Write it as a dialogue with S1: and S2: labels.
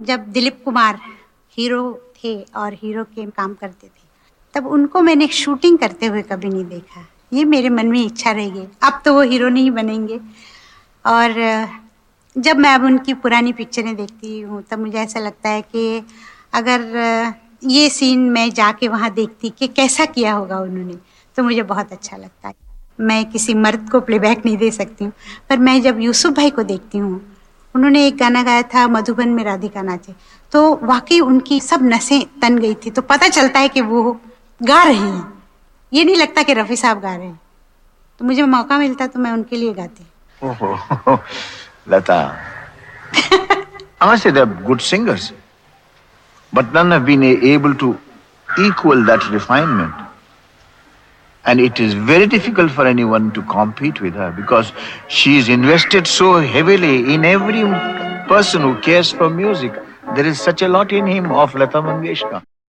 S1: जब दिलीप कुमार हीरो थे और हीरो के काम करते थे, तब उनको मैंने शूटिंग करते हुए कभी नहीं देखा। ये मेरे मन में इच्छा रह गई। अब तो वो हीरो नहीं बनेंगे। और जब मैं अब उनकी पुरानी पिक्चरें देखती हूँ, तब मुझे ऐसा लगता है कि अगर ये सीन मैं जाके वहाँ देखती कि कैसा किया होगा उन्होंने तो मुझे बहुत अच्छा लगता है। मैं किसी मर्द को प्लेबैक नहीं दे सकती हूँ। पर मैं जब यूसुफ भाई को देखती हूँ उन्होंने एक गाना गाया था, मधुबन में राधिका नाचे। तो वाकई उनकी सब नसें तन गई थी। तो पता चलता है कि वो गा रहे हैं। ये नहीं लगता कि रफ़ी साहब गा रहे हैं। तो मुझे मौका मिलता तो मैं उनके लिए गाती।
S2: लता honestly they're good singers but none have and it is very difficult for anyone to compete with her because she is invested so heavily in every person who cares for music. There is such a lot in him of lata mangeshkar